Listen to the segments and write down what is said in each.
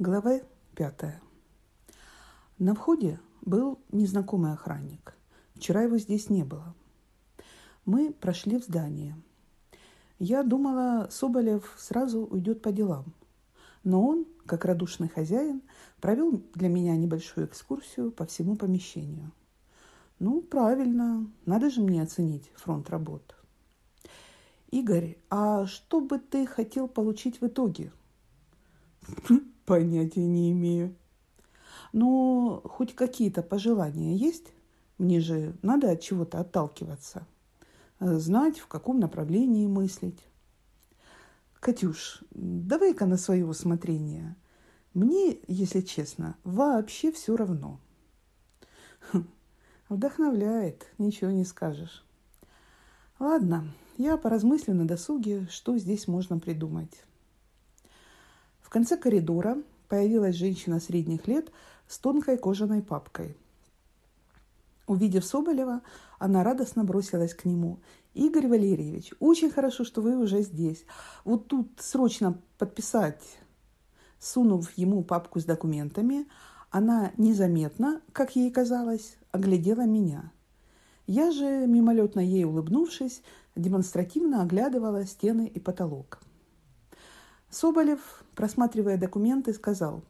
Глава пятая. На входе был незнакомый охранник. Вчера его здесь не было. Мы прошли в здание. Я думала, Соболев сразу уйдет по делам. Но он, как радушный хозяин, провел для меня небольшую экскурсию по всему помещению. Ну, правильно, надо же мне оценить фронт работ. Игорь, а что бы ты хотел получить в итоге? Понятия не имею. Но хоть какие-то пожелания есть? Мне же надо от чего-то отталкиваться. Знать, в каком направлении мыслить. Катюш, давай-ка на свое усмотрение. Мне, если честно, вообще все равно. Хм, вдохновляет, ничего не скажешь. Ладно, я поразмыслю на досуге, что здесь можно придумать. В конце коридора появилась женщина средних лет с тонкой кожаной папкой. Увидев Соболева, она радостно бросилась к нему. «Игорь Валерьевич, очень хорошо, что вы уже здесь. Вот тут срочно подписать». Сунув ему папку с документами, она незаметно, как ей казалось, оглядела меня. Я же, мимолетно ей улыбнувшись, демонстративно оглядывала стены и потолок. Соболев, просматривая документы, сказал,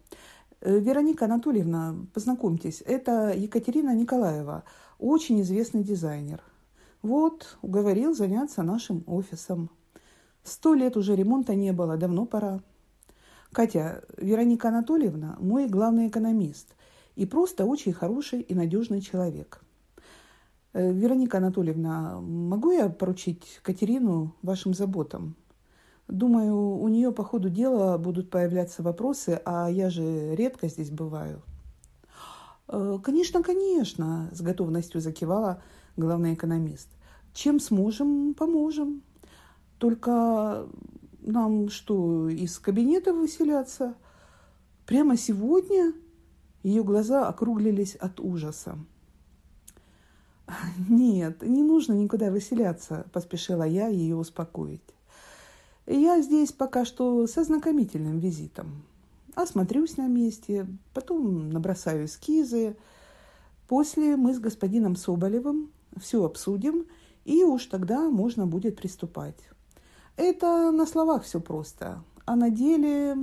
«Э, «Вероника Анатольевна, познакомьтесь, это Екатерина Николаева, очень известный дизайнер. Вот, уговорил заняться нашим офисом. Сто лет уже ремонта не было, давно пора. Катя, Вероника Анатольевна – мой главный экономист и просто очень хороший и надежный человек. Э, Вероника Анатольевна, могу я поручить Катерину вашим заботам?» Думаю, у нее по ходу дела будут появляться вопросы, а я же редко здесь бываю. «Э, конечно, конечно, с готовностью закивала главный экономист. Чем сможем, поможем. Только нам что, из кабинета выселяться? Прямо сегодня? Ее глаза округлились от ужаса. «Нет, не нужно никуда выселяться», – поспешила я ее успокоить. Я здесь пока что со знакомительным визитом. Осмотрюсь на месте, потом набросаю эскизы. После мы с господином Соболевым все обсудим, и уж тогда можно будет приступать. Это на словах все просто, а на деле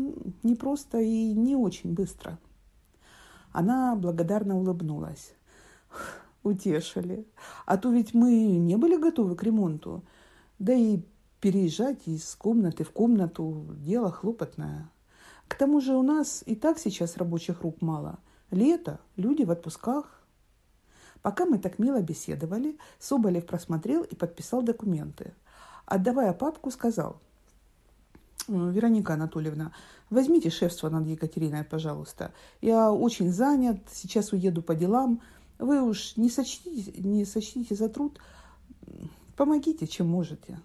не просто и не очень быстро. Она благодарно улыбнулась. Утешили. А то ведь мы не были готовы к ремонту. Да и переезжать из комнаты в комнату – дело хлопотное. К тому же у нас и так сейчас рабочих рук мало. Лето, люди в отпусках. Пока мы так мило беседовали, Соболев просмотрел и подписал документы. Отдавая папку, сказал, «Вероника Анатольевна, возьмите шефство над Екатериной, пожалуйста. Я очень занят, сейчас уеду по делам. Вы уж не сочтите, не сочтите за труд, помогите, чем можете».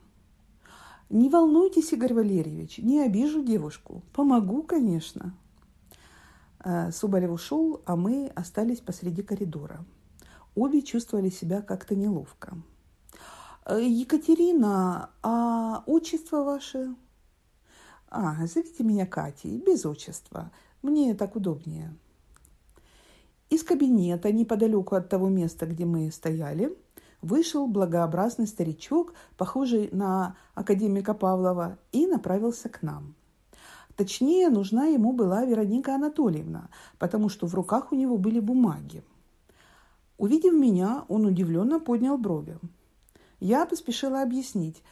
Не волнуйтесь, Игорь Валерьевич, не обижу девушку. Помогу, конечно. Э, Соболев ушел, а мы остались посреди коридора. Обе чувствовали себя как-то неловко. «Э, Екатерина, а отчество ваше? А, зовите меня Катей, без отчества. Мне так удобнее. Из кабинета, неподалеку от того места, где мы стояли, вышел благообразный старичок, похожий на академика Павлова, и направился к нам. Точнее, нужна ему была Вероника Анатольевна, потому что в руках у него были бумаги. Увидев меня, он удивленно поднял брови. Я поспешила объяснить.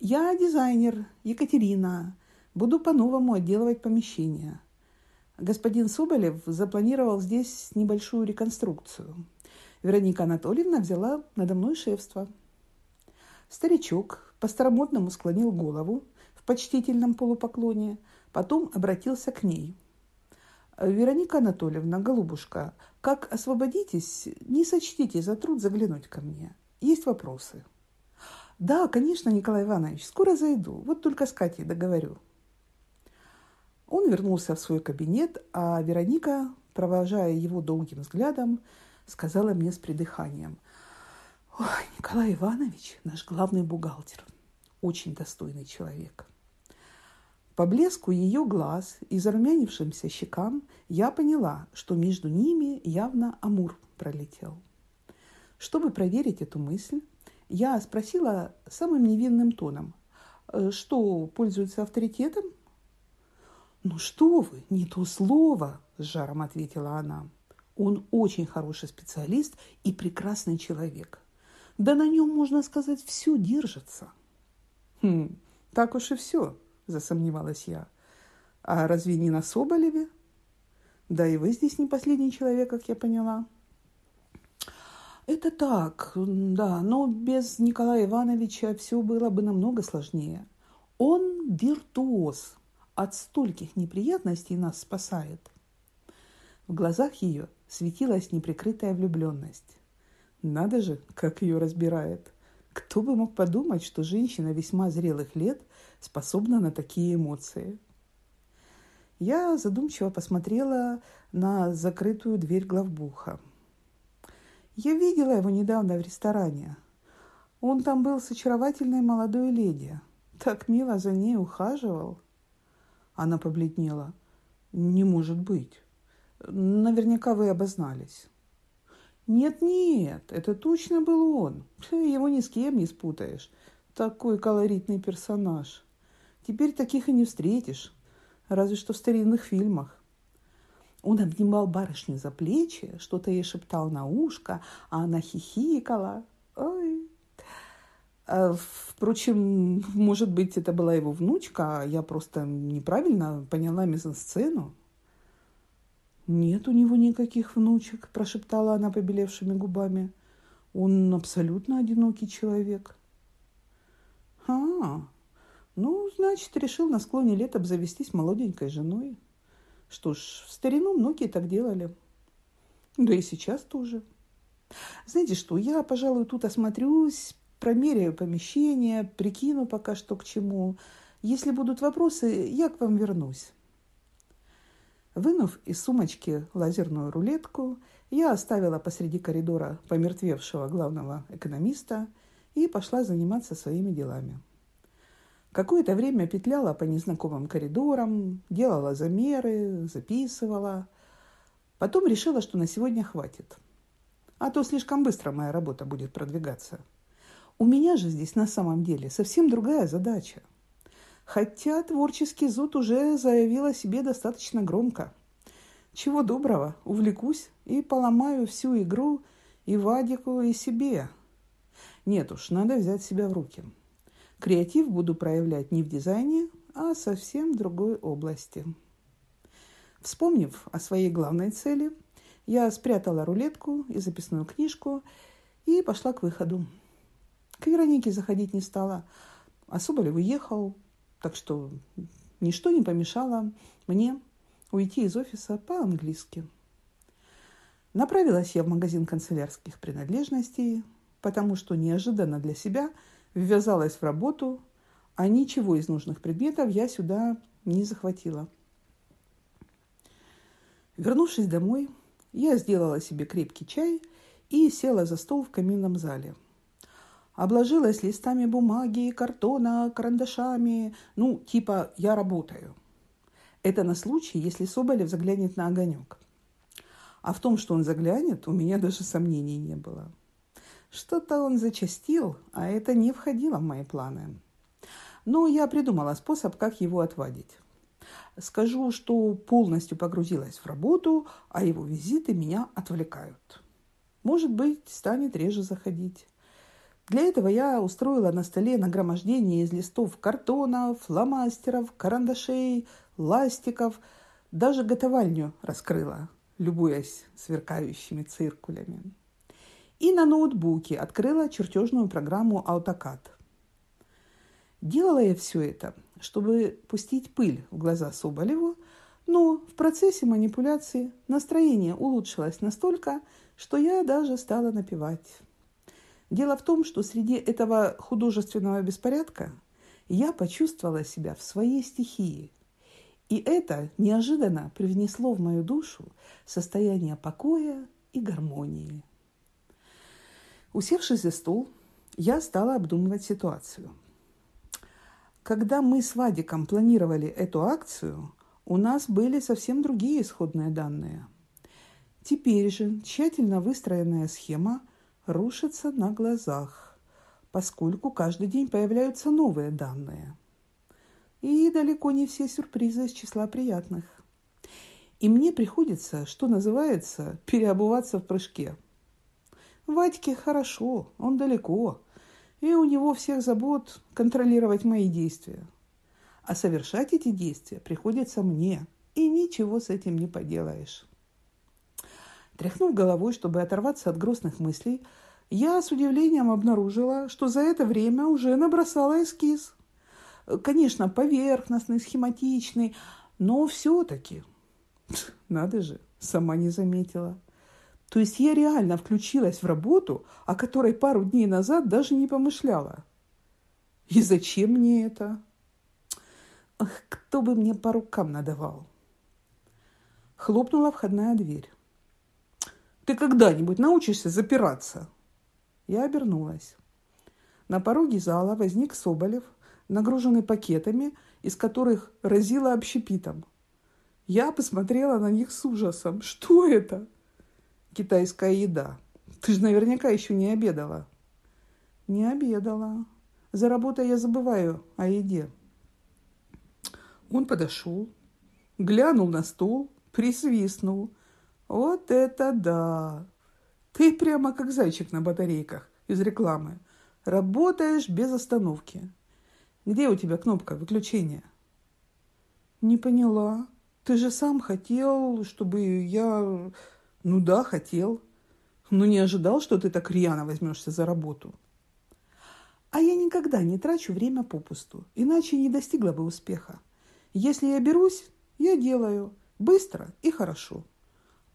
«Я дизайнер, Екатерина. Буду по-новому отделывать помещение». Господин Соболев запланировал здесь небольшую реконструкцию – Вероника Анатольевна взяла надо мной шефство. Старичок по-старомодному склонил голову в почтительном полупоклоне, потом обратился к ней. «Вероника Анатольевна, голубушка, как освободитесь, не сочтите за труд заглянуть ко мне. Есть вопросы». «Да, конечно, Николай Иванович, скоро зайду, вот только с Катей договорю». Он вернулся в свой кабинет, а Вероника, провожая его долгим взглядом, сказала мне с придыханием. Ой, Николай Иванович, наш главный бухгалтер, очень достойный человек. По блеску ее глаз и зарумянившимся щекам я поняла, что между ними явно Амур пролетел. Чтобы проверить эту мысль, я спросила самым невинным тоном, «Э, что пользуется авторитетом? «Ну что вы, не то слово!» – с жаром ответила она. «Он очень хороший специалист и прекрасный человек. Да на нем, можно сказать, все держится». «Хм, так уж и все», засомневалась я. А разве не на Соболеве? Да и вы здесь не последний человек, как я поняла. Это так, да, но без Николая Ивановича все было бы намного сложнее. Он виртуоз, от стольких неприятностей нас спасает. В глазах ее светилась неприкрытая влюбленность. Надо же, как ее разбирает. Кто бы мог подумать, что женщина весьма зрелых лет способна на такие эмоции. Я задумчиво посмотрела на закрытую дверь главбуха. Я видела его недавно в ресторане. Он там был с очаровательной молодой леди. Так мило за ней ухаживал. Она побледнела. «Не может быть. Наверняка вы обознались». «Нет-нет, это точно был он. Его ни с кем не спутаешь. Такой колоритный персонаж». Теперь таких и не встретишь, разве что в старинных фильмах. Он обнимал барышню за плечи, что-то ей шептал на ушко, а она хихикала. Ой. А, впрочем, может быть, это была его внучка, а я просто неправильно поняла мизансцену. «Нет у него никаких внучек», – прошептала она побелевшими губами. «Он абсолютно одинокий человек». «А, ну, значит, решил на склоне лет обзавестись молоденькой женой. Что ж, в старину многие так делали. Да и сейчас тоже. Знаете что, я, пожалуй, тут осмотрюсь, промеряю помещение, прикину пока что к чему. Если будут вопросы, я к вам вернусь. Вынув из сумочки лазерную рулетку, я оставила посреди коридора помертвевшего главного экономиста и пошла заниматься своими делами. Какое-то время петляла по незнакомым коридорам, делала замеры, записывала. Потом решила, что на сегодня хватит. А то слишком быстро моя работа будет продвигаться. У меня же здесь на самом деле совсем другая задача. Хотя творческий зуд уже заявил о себе достаточно громко. Чего доброго, увлекусь и поломаю всю игру и Вадику, и себе. Нет уж, надо взять себя в руки. Креатив буду проявлять не в дизайне, а совсем в другой области. Вспомнив о своей главной цели, я спрятала рулетку и записную книжку и пошла к выходу. К Веронике заходить не стала, а Соболев уехал, так что ничто не помешало мне уйти из офиса по-английски. Направилась я в магазин канцелярских принадлежностей, потому что неожиданно для себя – ввязалась в работу, а ничего из нужных предметов я сюда не захватила. Вернувшись домой, я сделала себе крепкий чай и села за стол в каминном зале. Обложилась листами бумаги, картона, карандашами. Ну, типа «я работаю». Это на случай, если Соболев заглянет на огонек. А в том, что он заглянет, у меня даже сомнений не было. Что-то он зачастил, а это не входило в мои планы. Но я придумала способ, как его отвадить. Скажу, что полностью погрузилась в работу, а его визиты меня отвлекают. Может быть, станет реже заходить. Для этого я устроила на столе нагромождение из листов картона, фломастеров, карандашей, ластиков. Даже готовальню раскрыла, любуясь сверкающими циркулями и на ноутбуке открыла чертежную программу AutoCAD. Делала я все это, чтобы пустить пыль в глаза Соболеву, но в процессе манипуляции настроение улучшилось настолько, что я даже стала напевать. Дело в том, что среди этого художественного беспорядка я почувствовала себя в своей стихии. И это неожиданно привнесло в мою душу состояние покоя и гармонии. Усевшись за стол, я стала обдумывать ситуацию. Когда мы с Вадиком планировали эту акцию, у нас были совсем другие исходные данные. Теперь же тщательно выстроенная схема рушится на глазах, поскольку каждый день появляются новые данные. И далеко не все сюрпризы из числа приятных. И мне приходится, что называется, переобуваться в прыжке. Вадьке хорошо, он далеко, и у него всех забот контролировать мои действия. А совершать эти действия приходится мне, и ничего с этим не поделаешь. Тряхнув головой, чтобы оторваться от грустных мыслей, я с удивлением обнаружила, что за это время уже набросала эскиз. Конечно, поверхностный, схематичный, но все-таки. Надо же, сама не заметила. То есть я реально включилась в работу, о которой пару дней назад даже не помышляла. И зачем мне это? Ах, кто бы мне по рукам надавал? Хлопнула входная дверь. Ты когда-нибудь научишься запираться? Я обернулась. На пороге зала возник Соболев, нагруженный пакетами, из которых разило общепитом. Я посмотрела на них с ужасом. Что это? китайская еда. Ты же наверняка еще не обедала. Не обедала. За работой я забываю о еде. Он подошел, глянул на стол, присвистнул. Вот это да! Ты прямо как зайчик на батарейках из рекламы. Работаешь без остановки. Где у тебя кнопка выключения? Не поняла. Ты же сам хотел, чтобы я ну да, хотел. Но не ожидал, что ты так рьяно возьмешься за работу. А я никогда не трачу время попусту, иначе не достигла бы успеха. Если я берусь, я делаю быстро и хорошо.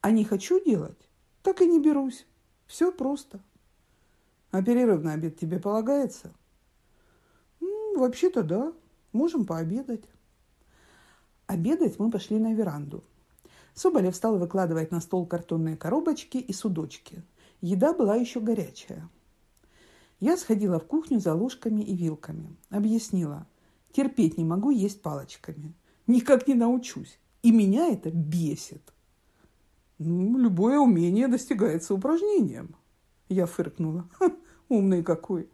А не хочу делать, так и не берусь. Все просто. А перерыв обед тебе полагается? Вообще-то да. Можем пообедать. Обедать мы пошли на веранду – Соболев стал выкладывать на стол картонные коробочки и судочки. Еда была еще горячая. Я сходила в кухню за ложками и вилками. Объяснила. Терпеть не могу есть палочками. Никак не научусь. И меня это бесит. Ну, любое умение достигается упражнением. Я фыркнула. Умный какой.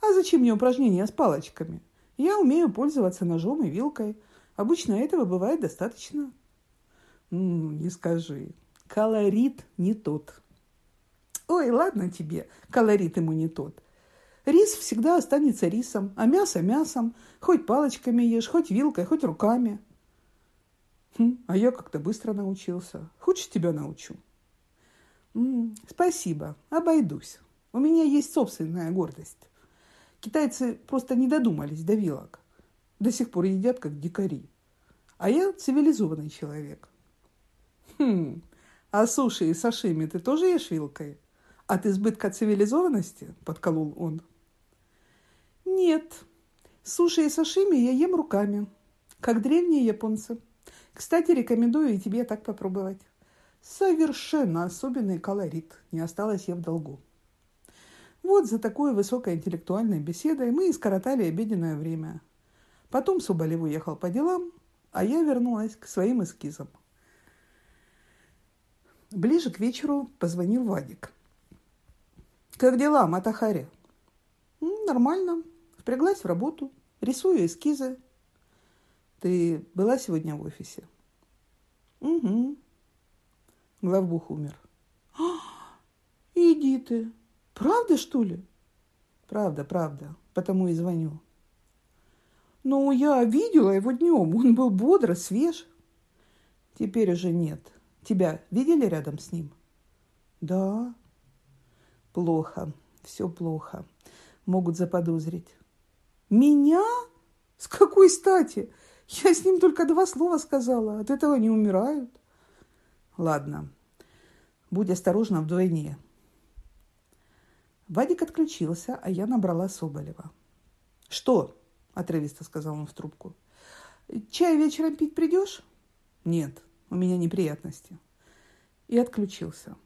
А зачем мне упражнения с палочками? Я умею пользоваться ножом и вилкой. Обычно этого бывает достаточно. Не скажи. Колорит не тот. Ой, ладно тебе, колорит ему не тот. Рис всегда останется рисом, а мясо мясом. Хоть палочками ешь, хоть вилкой, хоть руками. Хм, а я как-то быстро научился. Хочешь, тебя научу? М-м, спасибо, обойдусь. У меня есть собственная гордость. Китайцы просто не додумались до вилок. До сих пор едят, как дикари. А я цивилизованный человек. Хм, а суши и сашими ты тоже ешь вилкой? От избытка цивилизованности? Подколол он. Нет, суши и сашими я ем руками, как древние японцы. Кстати, рекомендую и тебе так попробовать. Совершенно особенный колорит. Не осталось я в долгу. Вот за такой высокоинтеллектуальной беседой мы и скоротали обеденное время. Потом Соболев уехал по делам, а я вернулась к своим эскизам. Ближе к вечеру позвонил Вадик. «Как дела, Матахари?» «Нормально. Впряглась в работу. Рисую эскизы». «Ты была сегодня в офисе?» «Угу». Главбух умер. «А, иди ты. Правда, что ли?» «Правда, правда. Потому и звоню». «Ну, я видела его днем. Он был бодро, свеж». «Теперь уже нет. Тебя видели рядом с ним? Да. Плохо. Все плохо. Могут заподозрить. Меня? С какой стати? Я с ним только два слова сказала. От этого не умирают. Ладно. Будь осторожна вдвойне. Вадик отключился, а я набрала Соболева. «Что?» – отрывисто сказал он в трубку. «Чай вечером пить придешь?» «Нет», у меня неприятности. И отключился.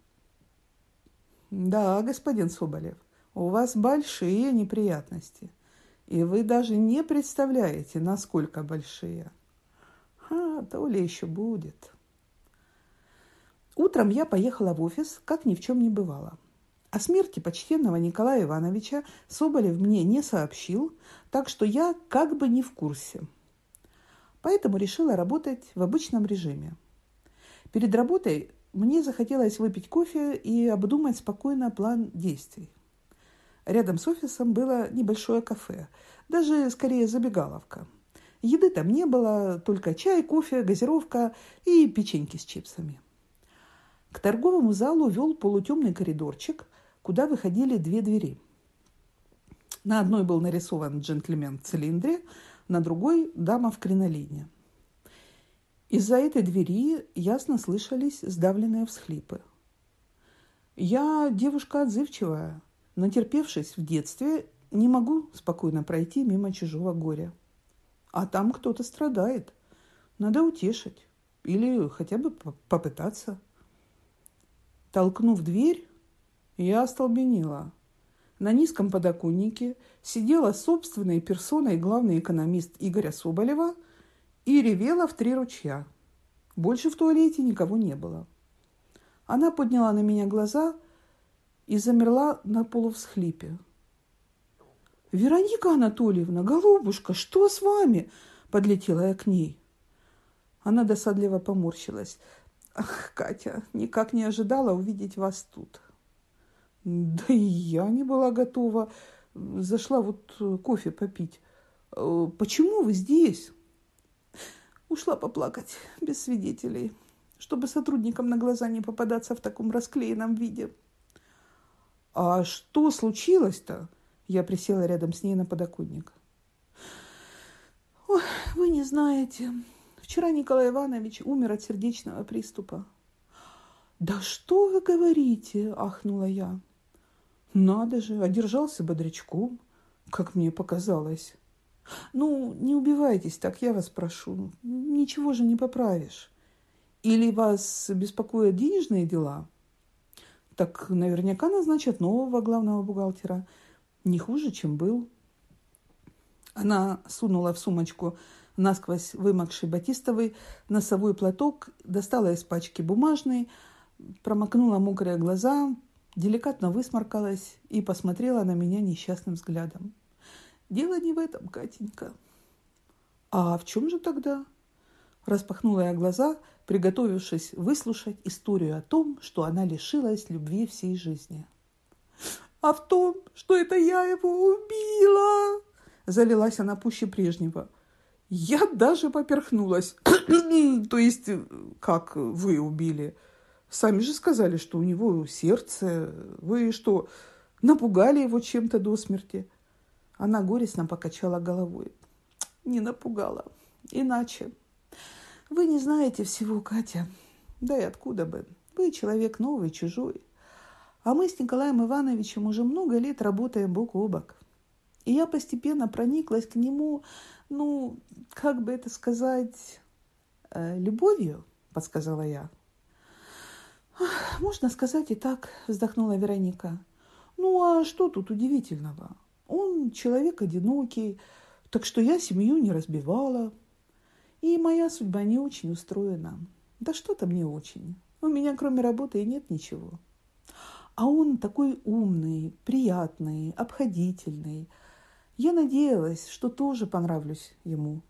Да, господин Соболев, у вас большие неприятности. И вы даже не представляете, насколько большие. А, то ли еще будет. Утром я поехала в офис, как ни в чем не бывало. О смерти почтенного Николая Ивановича Соболев мне не сообщил, так что я как бы не в курсе. Поэтому решила работать в обычном режиме. Перед работой мне захотелось выпить кофе и обдумать спокойно план действий. Рядом с офисом было небольшое кафе, даже скорее забегаловка. Еды там не было, только чай, кофе, газировка и печеньки с чипсами. К торговому залу вел полутемный коридорчик, куда выходили две двери. На одной был нарисован джентльмен в цилиндре, на другой – дама в кринолине. Из-за этой двери ясно слышались сдавленные всхлипы. Я девушка отзывчивая, натерпевшись в детстве, не могу спокойно пройти мимо чужого горя. А там кто-то страдает. Надо утешить или хотя бы попытаться. Толкнув дверь, я остолбенела. На низком подоконнике сидела собственной персоной главный экономист Игоря Соболева и ревела в три ручья. Больше в туалете никого не было. Она подняла на меня глаза и замерла на полувсхлипе. «Вероника Анатольевна, голубушка, что с вами?» – подлетела я к ней. Она досадливо поморщилась. «Ах, Катя, никак не ожидала увидеть вас тут». Да и я не была готова. Зашла вот э, кофе попить. Э, почему вы здесь? Ушла поплакать без свидетелей, чтобы сотрудникам на глаза не попадаться в таком расклеенном виде. А что случилось-то? Я присела рядом с ней на подоконник. Ой, вы не знаете. Вчера Николай Иванович умер от сердечного приступа. «Да что вы говорите?» – ахнула я. Надо же, одержался бодрячком, как мне показалось. Ну, не убивайтесь так, я вас прошу. Ничего же не поправишь. Или вас беспокоят денежные дела? Так наверняка назначат нового главного бухгалтера. Не хуже, чем был. Она сунула в сумочку насквозь вымокший батистовый носовой платок, достала из пачки бумажный, промокнула мокрые глаза, деликатно высморкалась и посмотрела на меня несчастным взглядом. «Дело не в этом, Катенька». «А в чем же тогда?» Распахнула я глаза, приготовившись выслушать историю о том, что она лишилась любви всей жизни. «А в том, что это я его убила!» Залилась она пуще прежнего. Я даже поперхнулась. То есть, как вы убили? Сами же сказали, что у него сердце. Вы что, напугали его чем-то до смерти? Она горестно покачала головой. Не напугала. Иначе. Вы не знаете всего, Катя. Да и откуда бы? Вы человек новый, чужой. А мы с Николаем Ивановичем уже много лет работаем бок о бок. И я постепенно прониклась к нему, ну, как бы это сказать, э, любовью, подсказала я. «Можно сказать и так», – вздохнула Вероника. «Ну а что тут удивительного? Он человек одинокий, так что я семью не разбивала. И моя судьба не очень устроена. Да что там не очень. У меня кроме работы и нет ничего. А он такой умный, приятный, обходительный. Я надеялась, что тоже понравлюсь ему.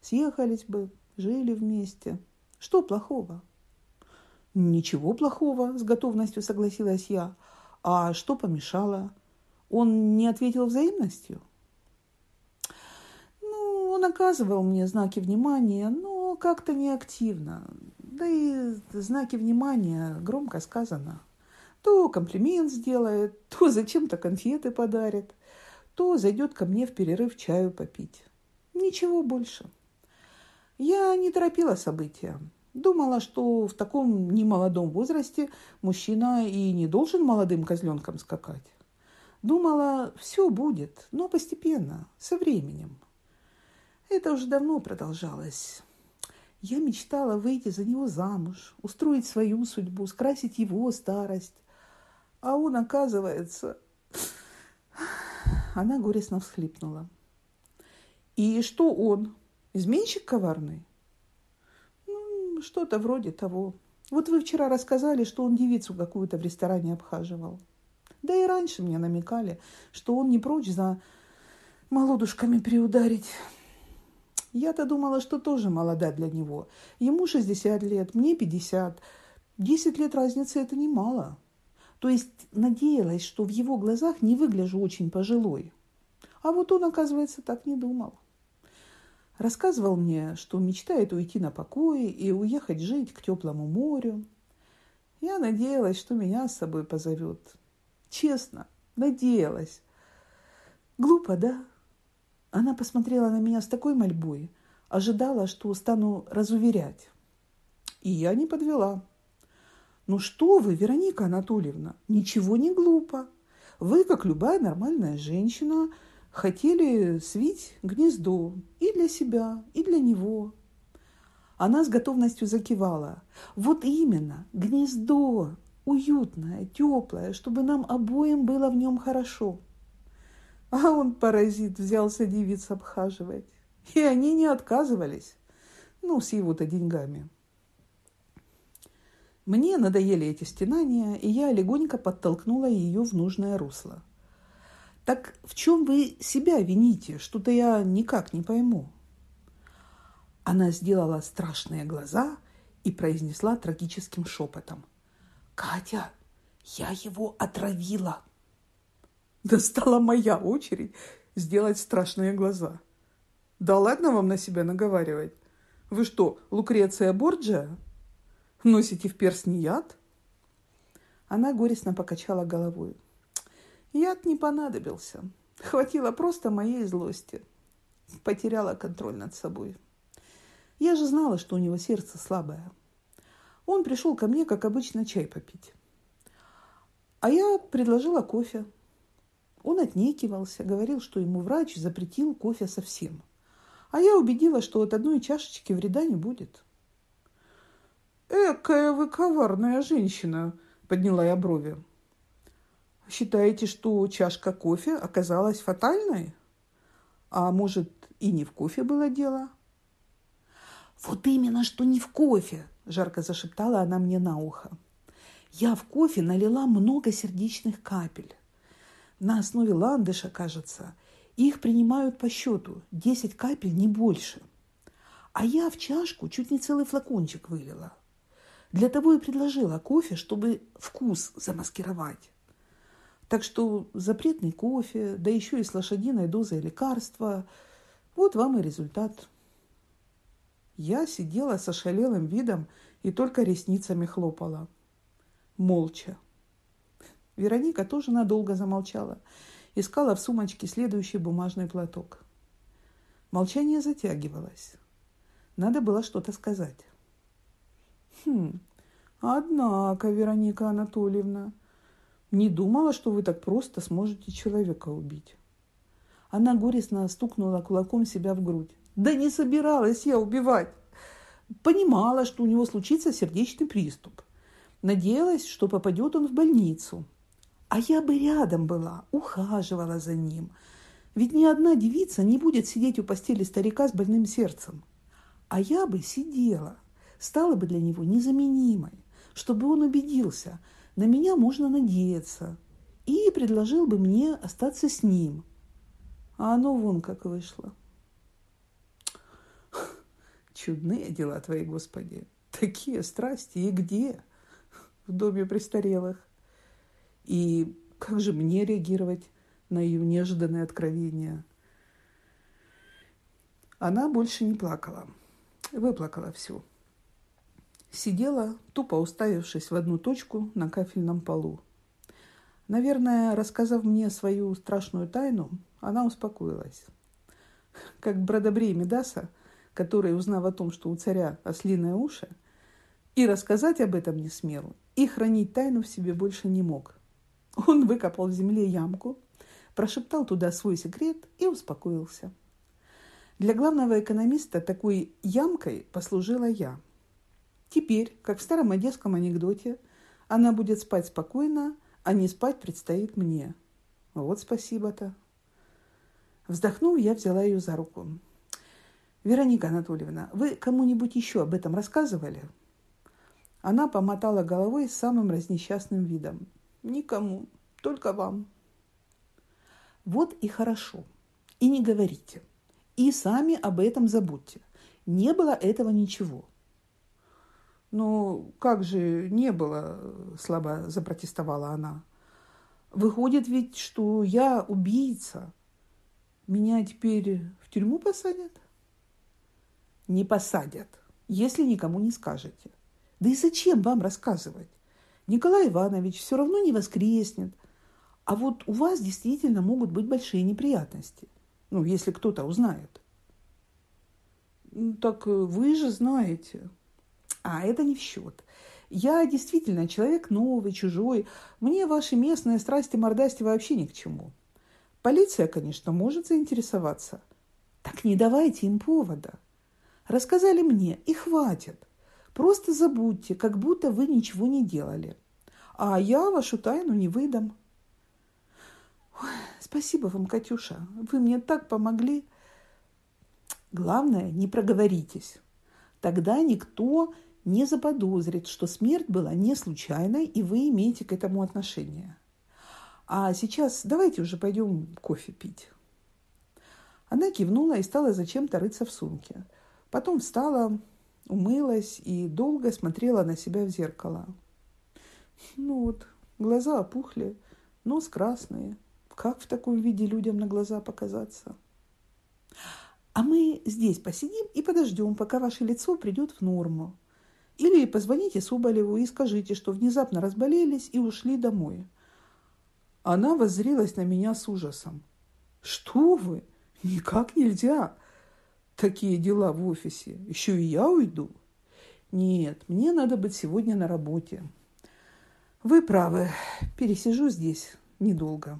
Съехались бы, жили вместе. Что плохого?» Ничего плохого, с готовностью согласилась я. А что помешало? Он не ответил взаимностью? Он оказывал мне знаки внимания, но как-то неактивно. Да и знаки внимания громко сказано. То комплимент сделает, то зачем-то конфеты подарит, то зайдет ко мне в перерыв чаю попить. Ничего больше. Я не торопила события. Думала, что в таком немолодом возрасте мужчина и не должен молодым козленком скакать. Думала, все будет, но постепенно, со временем. Это уже давно продолжалось. Я мечтала выйти за него замуж, устроить свою судьбу, скрасить его старость. А он, оказывается, Она горестно всхлипнула. И что он? Изменщик коварный? Ну, что-то вроде того. Вот вы вчера рассказали, что он девицу какую-то в ресторане обхаживал. Да и раньше мне намекали, что он не прочь за молодушками приударить. Я-то думала, что тоже молода для него. Ему 60 лет, мне 50. 10 лет разницы – это немало. То есть надеялась, что в его глазах не выгляжу очень пожилой. А вот он, оказывается, так не думал. Рассказывал мне, что мечтает уйти на покой и уехать жить к теплому морю. Я надеялась, что меня с собой позовет. Честно, надеялась. Глупо, да? Она посмотрела на меня с такой мольбой, ожидала, что стану разуверять. И я не подвела. «Ну что вы, Вероника Анатольевна, ничего не глупо. Вы, как любая нормальная женщина, хотели свить гнездо и для себя, и для него». Она с готовностью закивала. «Вот именно, гнездо, уютное, теплое, чтобы нам обоим было в нем хорошо». А он, паразит, взялся девиц обхаживать. И они не отказывались. Ну, с его-то деньгами. Мне надоели эти стенания, и я легонько подтолкнула ее в нужное русло. «Так в чем вы себя вините? Что-то я никак не пойму». Она сделала страшные глаза и произнесла трагическим шепотом. «Катя, я его отравила!» Настала моя очередь сделать страшные глаза. Да ладно вам на себя наговаривать. Вы что, Лукреция Борджиа? Носите в перстне яд? Она горестно покачала головой. Яд не понадобился. Хватило просто моей злости. Потеряла контроль над собой. Я же знала, что у него сердце слабое. Он пришел ко мне, как обычно, чай попить. А я предложила кофе. Он отнекивался, говорил, что ему врач запретил кофе совсем. А я убедила, что от одной чашечки вреда не будет. «Экая вы коварная женщина!» – подняла я брови. «Считаете, что чашка кофе оказалась фатальной? А может, и не в кофе было дело?» «Вот именно, что не в кофе!» – жарко зашептала она мне на ухо. «Я в кофе налила много сердечных капель на основе ландыша, кажется. Их принимают по счету. 10 капель, не больше. А я в чашку чуть не целый флакончик вылила. Для того и предложила кофе, чтобы вкус замаскировать. Так что запретный кофе, да еще и с лошадиной дозой лекарства. Вот вам и результат. Я сидела с ошалелым видом и только ресницами хлопала. Молча. Вероника тоже надолго замолчала. Искала в сумочке следующий бумажный платок. Молчание затягивалось. Надо было что-то сказать. «Хм, однако, Вероника Анатольевна, не думала, что вы так просто сможете человека убить». Она горестно стукнула кулаком себя в грудь. «Да не собиралась я убивать!» Понимала, что у него случится сердечный приступ. Надеялась, что попадет он в больницу. А я бы рядом была, ухаживала за ним. Ведь ни одна девица не будет сидеть у постели старика с больным сердцем. А я бы сидела, стала бы для него незаменимой, чтобы он убедился, на меня можно надеяться, и предложил бы мне остаться с ним. А оно вон как вышло. Чудные дела твои, Господи. Такие страсти и где? В доме престарелых. И как же мне реагировать на ее неожиданное откровение? Она больше не плакала. Выплакала все. Сидела, тупо уставившись в одну точку на кафельном полу. Наверное, рассказав мне свою страшную тайну, она успокоилась. Как Брадобрей Медаса, который, узнав о том, что у царя ослиное уши, и рассказать об этом не смел, и хранить тайну в себе больше не мог – он выкопал в земле ямку, прошептал туда свой секрет и успокоился. Для главного экономиста такой ямкой послужила я. Теперь, как в старом одесском анекдоте, она будет спать спокойно, а не спать предстоит мне. Вот спасибо-то. Вздохнув, я взяла ее за руку. «Вероника Анатольевна, вы кому-нибудь еще об этом рассказывали?» Она помотала головой с самым разнесчастным видом. «Никому, только вам». «Вот и хорошо. И не говорите. И сами об этом забудьте. Не было этого ничего». «Ну, как же не было?» – слабо запротестовала она. «Выходит ведь, что я убийца. Меня теперь в тюрьму посадят?» «Не посадят, если никому не скажете. Да и зачем вам рассказывать? Николай Иванович все равно не воскреснет. А вот у вас действительно могут быть большие неприятности. Ну, если кто-то узнает. Так вы же знаете. А это не в счет. Я действительно человек новый, чужой. Мне ваши местные страсти мордасти вообще ни к чему. Полиция, конечно, может заинтересоваться. Так не давайте им повода. Рассказали мне, и хватит. Просто забудьте, как будто вы ничего не делали. А я вашу тайну не выдам. Ой, спасибо вам, Катюша. Вы мне так помогли. Главное, не проговоритесь. Тогда никто не заподозрит, что смерть была не случайной, и вы имеете к этому отношение. А сейчас давайте уже пойдем кофе пить. Она кивнула и стала зачем-то рыться в сумке. Потом встала, умылась и долго смотрела на себя в зеркало. Ну вот, глаза опухли, нос красный. Как в таком виде людям на глаза показаться? А мы здесь посидим и подождем, пока ваше лицо придет в норму. Или позвоните Соболеву и скажите, что внезапно разболелись и ушли домой. Она воззрилась на меня с ужасом. Что вы? Никак нельзя такие дела в офисе. Еще и я уйду. Нет, мне надо быть сегодня на работе. Вы правы, пересижу здесь недолго.